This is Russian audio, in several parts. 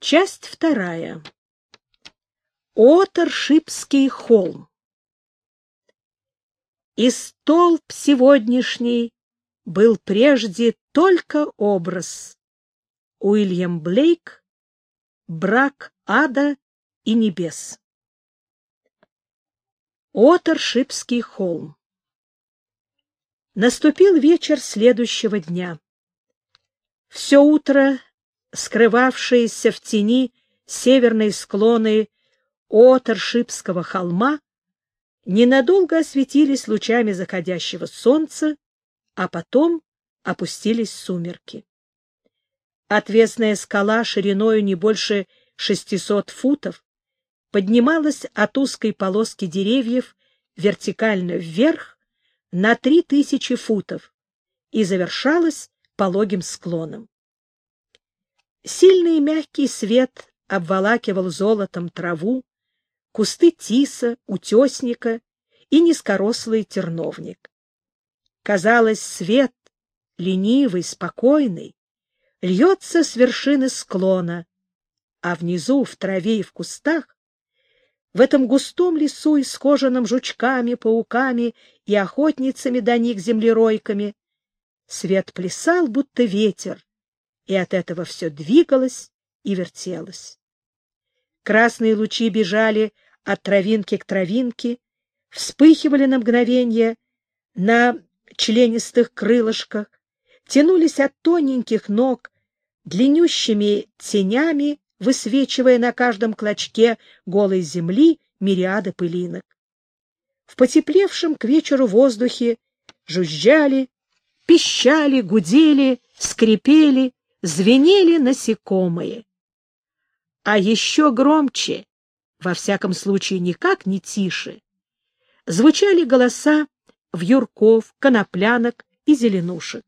Часть вторая. Оторшипский холм. И столб сегодняшний был прежде только образ. Уильям Блейк «Брак ада и небес». Оторшипский холм. Наступил вечер следующего дня. Все утро скрывавшиеся в тени северные склоны Оторшипского холма ненадолго осветились лучами заходящего солнца, а потом опустились сумерки. Отвесная скала шириною не больше шестисот футов поднималась от узкой полоски деревьев вертикально вверх на три тысячи футов и завершалась пологим склоном. Сильный и мягкий свет обволакивал золотом траву, кусты тиса, утесника и низкорослый терновник. Казалось, свет, ленивый, спокойный, льется с вершины склона, а внизу, в траве и в кустах, в этом густом лесу, исхоженном жучками, пауками и охотницами до них землеройками, свет плясал, будто ветер, и от этого все двигалось и вертелось. Красные лучи бежали от травинки к травинке, вспыхивали на мгновение на членистых крылышках, тянулись от тоненьких ног длиннющими тенями, высвечивая на каждом клочке голой земли мириады пылинок. В потеплевшем к вечеру воздухе жужжали, пищали, гудели, скрипели, звенели насекомые. А еще громче, во всяком случае никак не тише, звучали голоса вьюрков, коноплянок и зеленушек.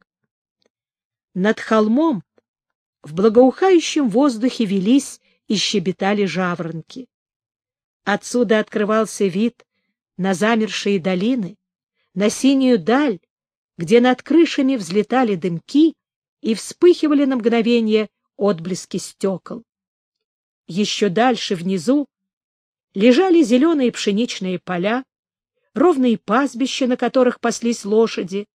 Над холмом в благоухающем воздухе велись и щебетали жаворонки. Отсюда открывался вид на замершие долины, на синюю даль, где над крышами взлетали дымки и вспыхивали на мгновение отблески стекол. Еще дальше, внизу, лежали зеленые пшеничные поля, ровные пастбища, на которых паслись лошади,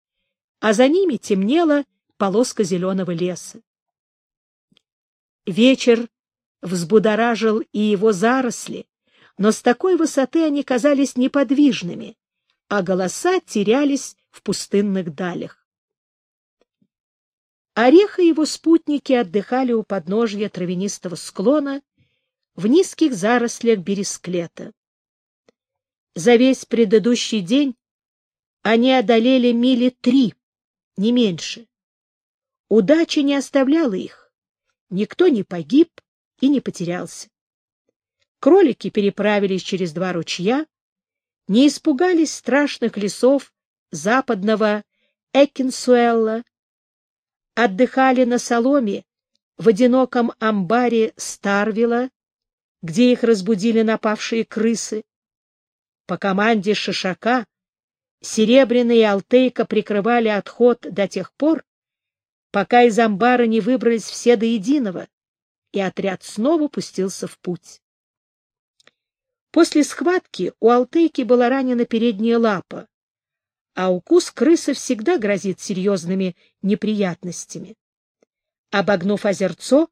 а за ними темнела полоска зеленого леса. Вечер взбудоражил и его заросли, но с такой высоты они казались неподвижными, а голоса терялись в пустынных далях. Орех и его спутники отдыхали у подножья травянистого склона в низких зарослях бересклета. За весь предыдущий день они одолели мили три, не меньше. Удача не оставляла их. Никто не погиб и не потерялся. Кролики переправились через два ручья, не испугались страшных лесов западного Экинсуэлла отдыхали на соломе в одиноком амбаре Старвила, где их разбудили напавшие крысы. По команде Шишака Серебряный и Алтейка прикрывали отход до тех пор, пока из амбара не выбрались все до единого, и отряд снова пустился в путь. После схватки у Алтейки была ранена передняя лапа, а укус крысы всегда грозит серьезными неприятностями. Обогнув озерцо,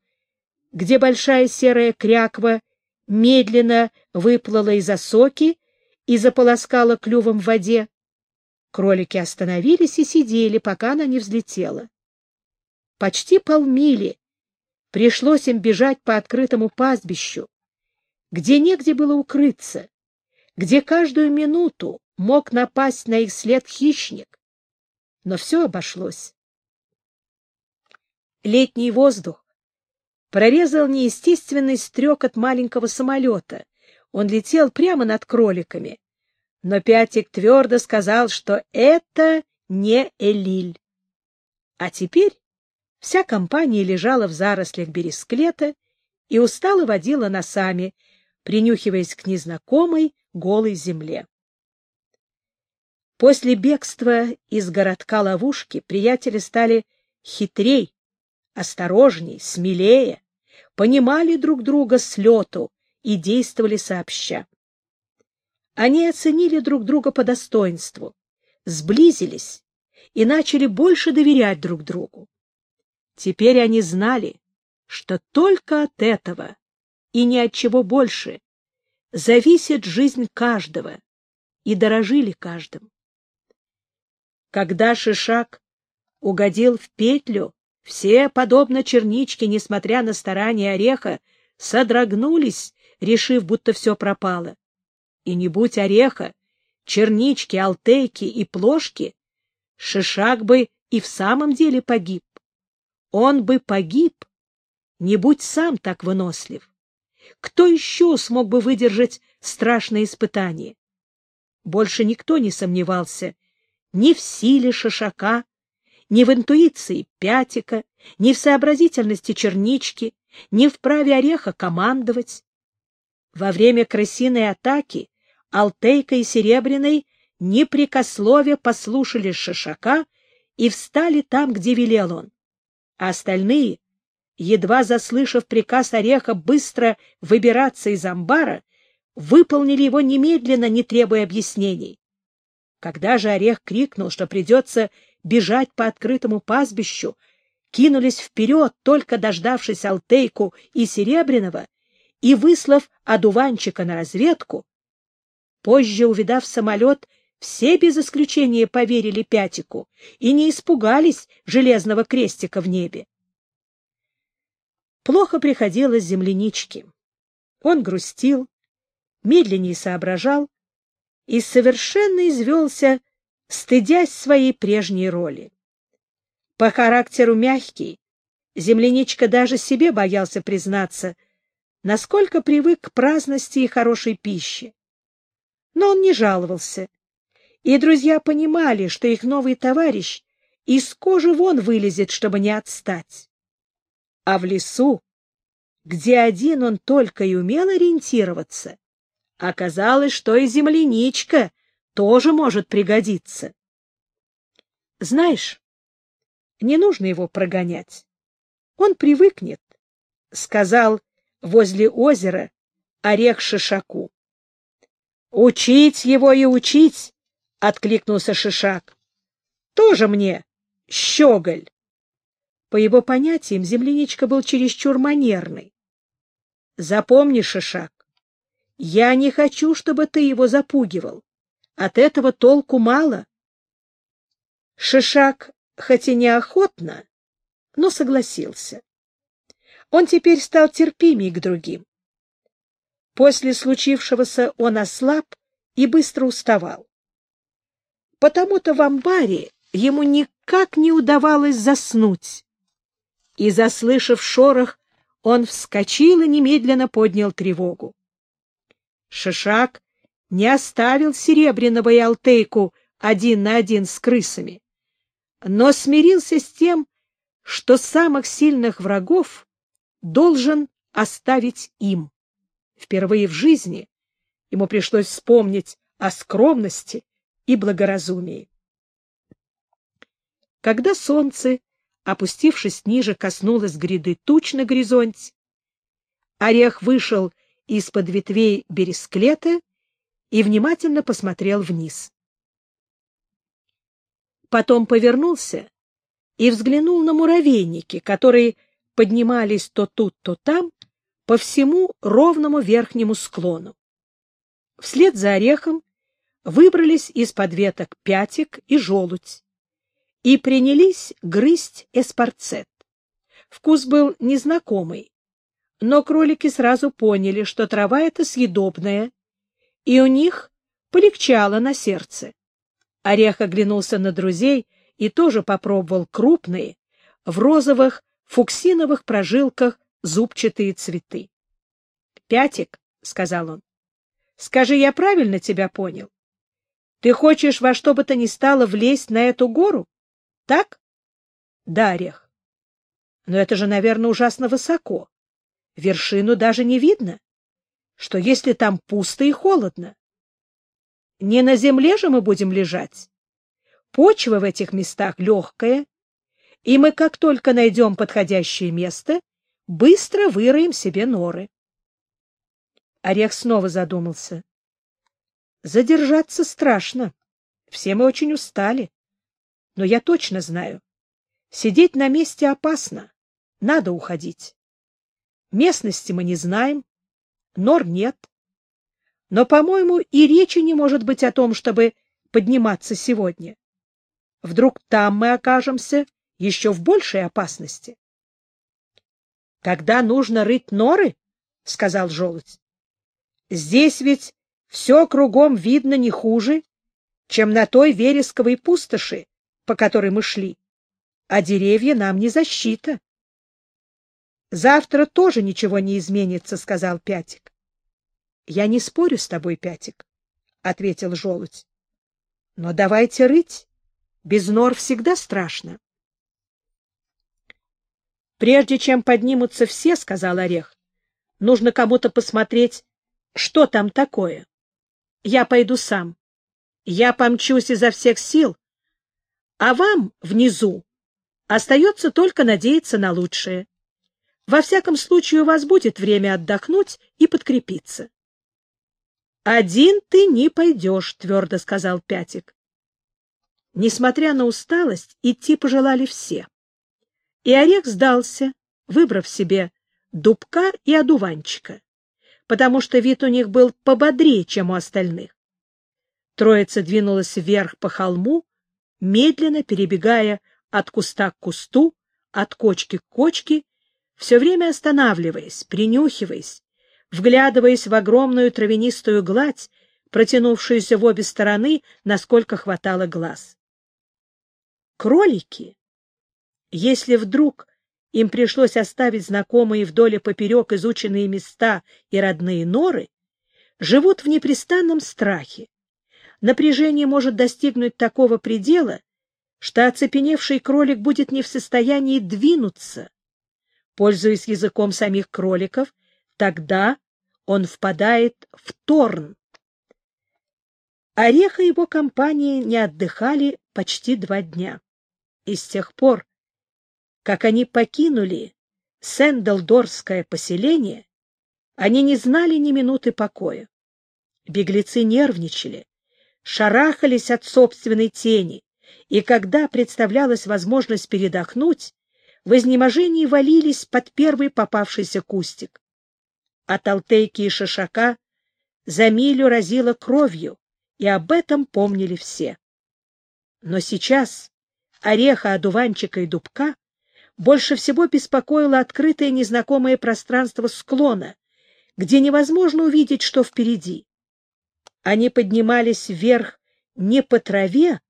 где большая серая кряква медленно выплыла из осоки и заполоскала клювом в воде, кролики остановились и сидели, пока она не взлетела. Почти полмили пришлось им бежать по открытому пастбищу, где негде было укрыться, где каждую минуту мог напасть на их след хищник, но все обошлось. Летний воздух прорезал неестественный стрек от маленького самолета. Он летел прямо над кроликами, но Пятик твердо сказал, что это не Элиль. А теперь вся компания лежала в зарослях бересклета и устало водила носами, принюхиваясь к незнакомой голой земле. После бегства из городка ловушки приятели стали хитрей, осторожней, смелее, понимали друг друга с лету и действовали сообща. Они оценили друг друга по достоинству, сблизились и начали больше доверять друг другу. Теперь они знали, что только от этого и ни от чего больше зависит жизнь каждого, и дорожили каждым. Когда Шишак угодил в петлю, все, подобно черничке, несмотря на старания ореха, содрогнулись, решив, будто все пропало. И не будь ореха, чернички, алтейки и плошки, Шишак бы и в самом деле погиб. Он бы погиб, не будь сам так вынослив. Кто еще смог бы выдержать страшное испытание? Больше никто не сомневался ни в силе Шишака, ни в интуиции Пятика, ни в сообразительности Чернички, ни в праве Ореха командовать. Во время крысиной атаки Алтейка и Серебряной непрекословие послушали Шишака и встали там, где велел он. А остальные, едва заслышав приказ Ореха быстро выбираться из амбара, выполнили его немедленно, не требуя объяснений. Когда же Орех крикнул, что придется бежать по открытому пастбищу, кинулись вперед, только дождавшись Алтейку и Серебряного, и, выслав одуванчика на разведку, позже, увидав самолет, все без исключения поверили Пятику и не испугались железного крестика в небе. Плохо приходилось земляничке. Он грустил, медленнее соображал и совершенно извелся, стыдясь своей прежней роли. По характеру мягкий, земляничка даже себе боялся признаться, насколько привык к праздности и хорошей пище. Но он не жаловался, и друзья понимали, что их новый товарищ из кожи вон вылезет, чтобы не отстать. А в лесу, где один он только и умел ориентироваться, Оказалось, что и земляничка тоже может пригодиться. Знаешь, не нужно его прогонять. Он привыкнет, — сказал возле озера орех Шишаку. — Учить его и учить, — откликнулся Шишак. — Тоже мне щеголь. По его понятиям, земляничка был чересчур манерный. Запомни, Шишак, я не хочу, чтобы ты его запугивал. От этого толку мало. Шишак, хоть и неохотно, но согласился. Он теперь стал терпимей к другим. После случившегося он ослаб и быстро уставал. Потому-то в амбаре ему никак не удавалось заснуть. И, заслышав шорох, он вскочил и немедленно поднял тревогу. Шишак не оставил Серебряного и Алтейку один на один с крысами, но смирился с тем, что самых сильных врагов должен оставить им. Впервые в жизни ему пришлось вспомнить о скромности и благоразумии. Когда солнце, опустившись ниже, коснулось гряды туч на горизонте, Орех вышел из-под ветвей бересклета и внимательно посмотрел вниз. Потом повернулся и взглянул на муравейники, которые поднимались то тут, то там, по всему ровному верхнему склону. Вслед за орехом выбрались из-под веток пятик и желудь и принялись грызть эспарцет. Вкус был незнакомый, но кролики сразу поняли, что трава эта съедобная, и у них полегчало на сердце. Орех оглянулся на друзей и тоже попробовал крупные, в розовых фуксиновых прожилках зубчатые цветы. — Пятик, — сказал он, — скажи, я правильно тебя понял? Ты хочешь во что бы то ни стало влезть на эту гору? Так? — Да, Орех. — Но это же, наверное, ужасно высоко вершину даже не видно, что если там пусто и холодно. Не на земле же мы будем лежать. Почва в этих местах легкая, и мы, как только найдем подходящее место, быстро выроем себе норы. Орех снова задумался. Задержаться страшно. Все мы очень устали. Но я точно знаю. Сидеть на месте опасно. Надо уходить. Местности мы не знаем, нор нет. Но, по-моему, и речи не может быть о том, чтобы подниматься сегодня. Вдруг там мы окажемся еще в большей опасности. — Когда нужно рыть норы, — сказал желудь, — здесь ведь все кругом видно не хуже, чем на той вересковой пустоши, по которой мы шли, а деревья нам не защита. — Завтра тоже ничего не изменится, — сказал Пятик. — Я не спорю с тобой, Пятик, — ответил желудь. — Но давайте рыть. Без нор всегда страшно. Прежде чем поднимутся все, — сказал Орех, — нужно кому-то посмотреть, что там такое. Я пойду сам. Я помчусь изо всех сил, а вам внизу остается только надеяться на лучшее. Во всяком случае, у вас будет время отдохнуть и подкрепиться. — Один ты не пойдешь, — твердо сказал Пятик. Несмотря на усталость, идти пожелали все. И орех сдался, выбрав себе дубка и одуванчика, потому что вид у них был пободрее, чем у остальных. Троица двинулась вверх по холму, медленно перебегая от куста к кусту, от кочки к кочке, все время останавливаясь, принюхиваясь, вглядываясь в огромную травянистую гладь, протянувшуюся в обе стороны, насколько хватало глаз. Кролики если вдруг им пришлось оставить знакомые вдоль и поперек изученные места и родные норы, живут в непрестанном страхе. Напряжение может достигнуть такого предела, что оцепеневший кролик будет не в состоянии двинуться. Пользуясь языком самих кроликов, тогда он впадает в торн. Ореха и его компания не отдыхали почти два дня. И с тех пор, как они покинули Сендлдорское поселение, они не знали ни минуты покоя. Беглецы нервничали, шарахались от собственной тени, и когда представлялась возможность передохнуть, в изнеможении валились под первый попавшийся кустик. От Алтейки и Шишака за милю разило кровью, и об этом помнили все. Но сейчас ореха, одуванчика и дубка больше всего беспокоило открытое незнакомое пространство склона, где невозможно увидеть, что впереди. Они поднимались вверх не по траве,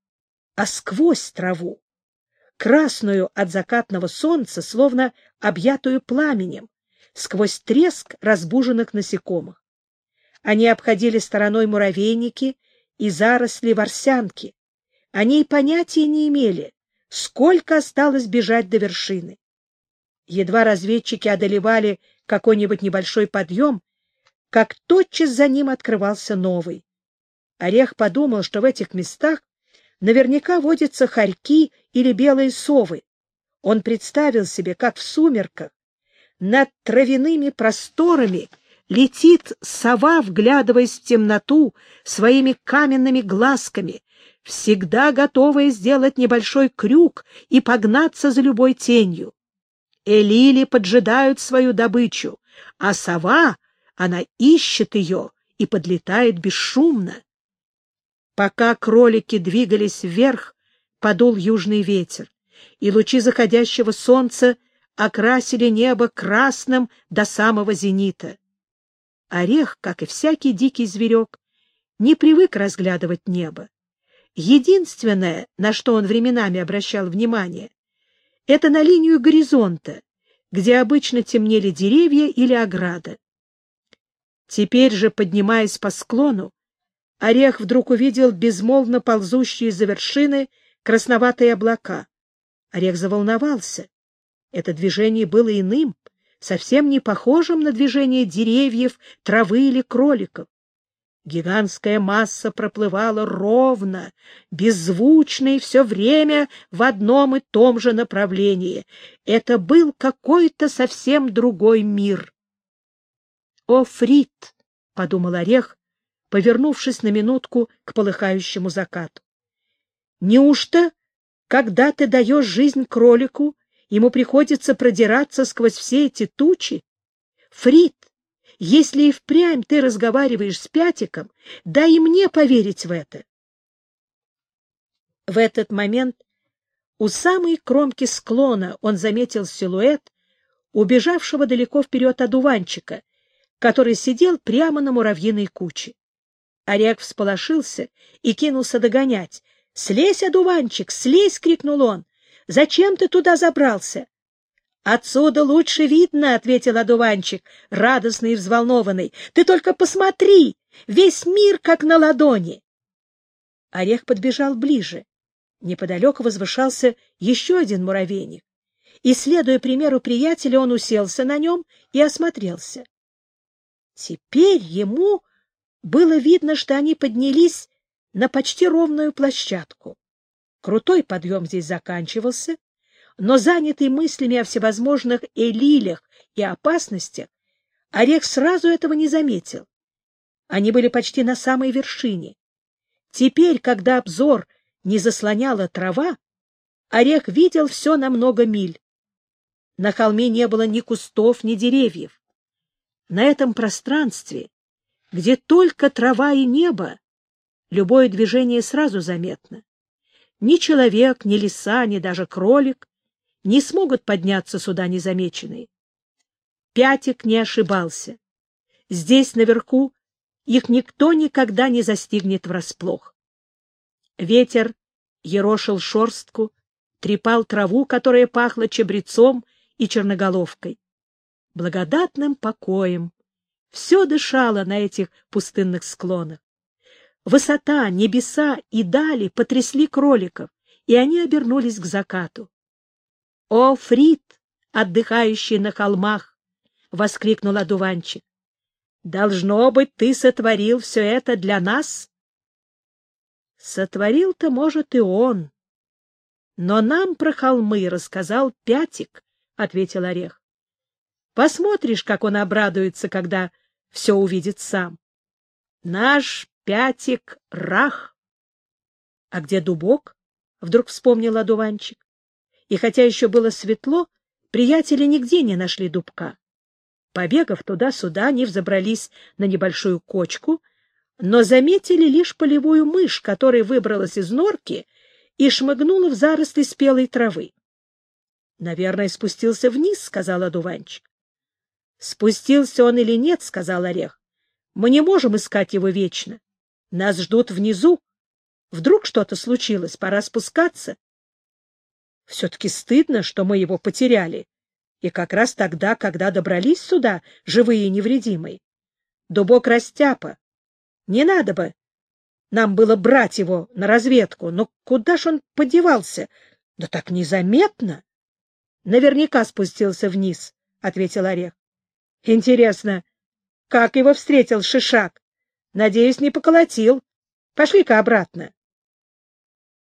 а сквозь траву, красную от закатного солнца, словно объятую пламенем, сквозь треск разбуженных насекомых. Они обходили стороной муравейники и заросли ворсянки. Они и понятия не имели, сколько осталось бежать до вершины. Едва разведчики одолевали какой-нибудь небольшой подъем, как тотчас за ним открывался новый. Орех подумал, что в этих местах наверняка водятся хорьки или белые совы. Он представил себе, как в сумерках над травяными просторами летит сова, вглядываясь в темноту своими каменными глазками, всегда готовые сделать небольшой крюк и погнаться за любой тенью. Элили поджидают свою добычу, а сова, она ищет ее и подлетает бесшумно. Пока кролики двигались вверх, подул южный ветер, и лучи заходящего солнца окрасили небо красным до самого зенита. Орех, как и всякий дикий зверек, не привык разглядывать небо. Единственное, на что он временами обращал внимание, это на линию горизонта, где обычно темнели деревья или ограда. Теперь же, поднимаясь по склону, Орех вдруг увидел безмолвно ползущие за вершины красноватые облака. Орех заволновался. Это движение было иным, совсем не похожим на движение деревьев, травы или кроликов. Гигантская масса проплывала ровно, беззвучно и все время в одном и том же направлении. Это был какой-то совсем другой мир. «О, Фрид!» — подумал Орех, повернувшись на минутку к полыхающему закату. «Неужто, когда ты даешь жизнь кролику, ему приходится продираться сквозь все эти тучи? Фрид, если и впрямь ты разговариваешь с Пятиком, дай и мне поверить в это. В этот момент у самой кромки склона он заметил силуэт убежавшего далеко вперед одуванчика, который сидел прямо на муравьиной куче. Орек всполошился и кинулся догонять. — Слезь, одуванчик, слезь! — крикнул он. — Зачем ты туда забрался? — Отсюда лучше видно, — ответил одуванчик, радостный и взволнованный. — Ты только посмотри! Весь мир как на ладони! Орех подбежал ближе. Неподалеку возвышался еще один муравейник. И, следуя примеру приятеля, он уселся на нем и осмотрелся. Теперь ему было видно, что они поднялись на почти ровную площадку. Крутой подъем здесь заканчивался, но занятый мыслями о всевозможных элилях и опасностях, Орех сразу этого не заметил. Они были почти на самой вершине. Теперь, когда обзор не заслоняла трава, Орех видел все на много миль. На холме не было ни кустов, ни деревьев. На этом пространстве, где только трава и небо, любое движение сразу заметно. Ни человек, ни лиса, ни даже кролик не смогут подняться сюда незамеченные. Пятик не ошибался. Здесь, наверху, их никто никогда не застигнет врасплох. Ветер ерошил шорстку, трепал траву, которая пахла чабрецом и черноголовкой. Благодатным покоем все дышало на этих пустынных склонах. Высота, небеса и дали потрясли кроликов, и они обернулись к закату. — О, Фрид, отдыхающий на холмах! — воскликнул одуванчик. — Должно быть, ты сотворил все это для нас? — Сотворил-то, может, и он. — Но нам про холмы рассказал Пятик, — ответил Орех. — Посмотришь, как он обрадуется, когда все увидит сам. Наш Пятик — рах. — А где дубок? — вдруг вспомнил одуванчик и хотя еще было светло, приятели нигде не нашли дубка. Побегав туда-сюда, они взобрались на небольшую кочку, но заметили лишь полевую мышь, которая выбралась из норки и шмыгнула в заросли спелой травы. — Наверное, спустился вниз, — сказал одуванчик. — Спустился он или нет, — сказал орех. — Мы не можем искать его вечно. Нас ждут внизу. Вдруг что-то случилось, пора спускаться. Все-таки стыдно, что мы его потеряли. И как раз тогда, когда добрались сюда, живые и невредимые. Дубок растяпа. Не надо бы. Нам было брать его на разведку. Но куда ж он подевался? Да так незаметно. Наверняка спустился вниз, — ответил Орех. Интересно, как его встретил Шишак? Надеюсь, не поколотил. Пошли-ка обратно.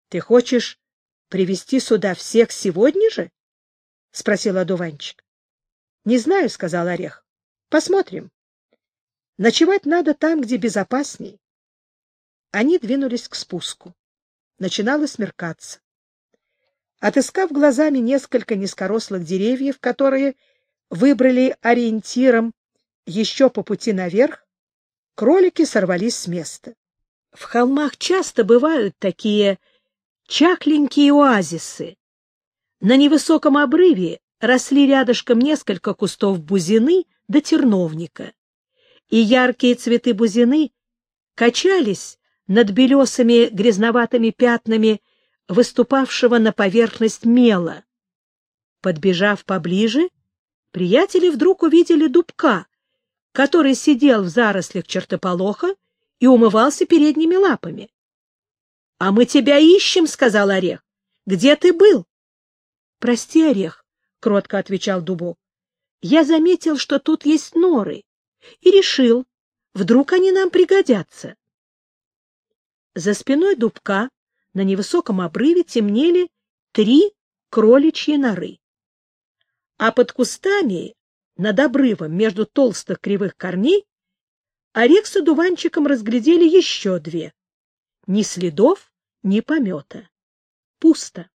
Ты хочешь привести сюда всех сегодня же? — спросил одуванчик. — Не знаю, — сказал Орех. — Посмотрим. Ночевать надо там, где безопасней. Они двинулись к спуску. Начинало смеркаться. Отыскав глазами несколько низкорослых деревьев, которые выбрали ориентиром еще по пути наверх, кролики сорвались с места. В холмах часто бывают такие чахленькие оазисы. На невысоком обрыве росли рядышком несколько кустов бузины до терновника, и яркие цветы бузины качались над белесыми грязноватыми пятнами выступавшего на поверхность мела. Подбежав поближе, приятели вдруг увидели дубка, который сидел в зарослях чертополоха и умывался передними лапами. — А мы тебя ищем, — сказал Орех. — Где ты был? — Прости, Орех, — кротко отвечал Дубок. — Я заметил, что тут есть норы, и решил, Вдруг они нам пригодятся. За спиной дубка на невысоком обрыве темнели три кроличьи норы. А под кустами, над обрывом, между толстых кривых корней, Орех с одуванчиком разглядели еще две. Ни следов, ни помета. Пусто.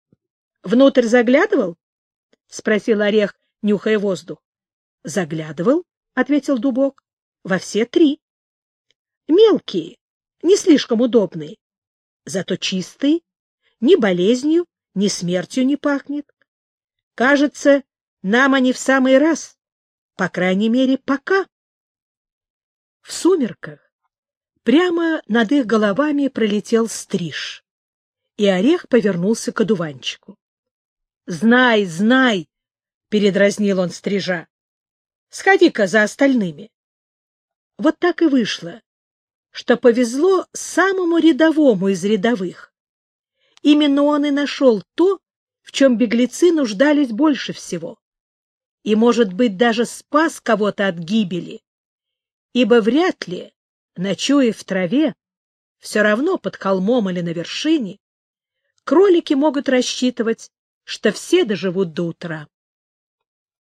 — Внутрь заглядывал? — спросил Орех, нюхая воздух. — Заглядывал, — ответил Дубок. — Во все три. Мелкие, не слишком удобные, зато чистые, ни болезнью, ни смертью не пахнет. Кажется, нам они в самый раз, по крайней мере, пока. В сумерках прямо над их головами пролетел стриж, и орех повернулся к одуванчику. — Знай, знай! — передразнил он стрижа. — Сходи-ка за остальными. Вот так и вышло, что повезло самому рядовому из рядовых. Именно он и нашел то, в чем беглецы нуждались больше всего. И, может быть, даже спас кого-то от гибели ибо вряд ли, ночуя в траве, все равно под холмом или на вершине, кролики могут рассчитывать, что все доживут до утра.